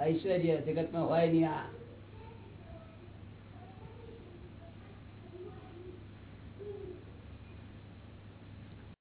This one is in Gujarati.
ઐશ્વર્ય જગતમાં હોય નહીં આ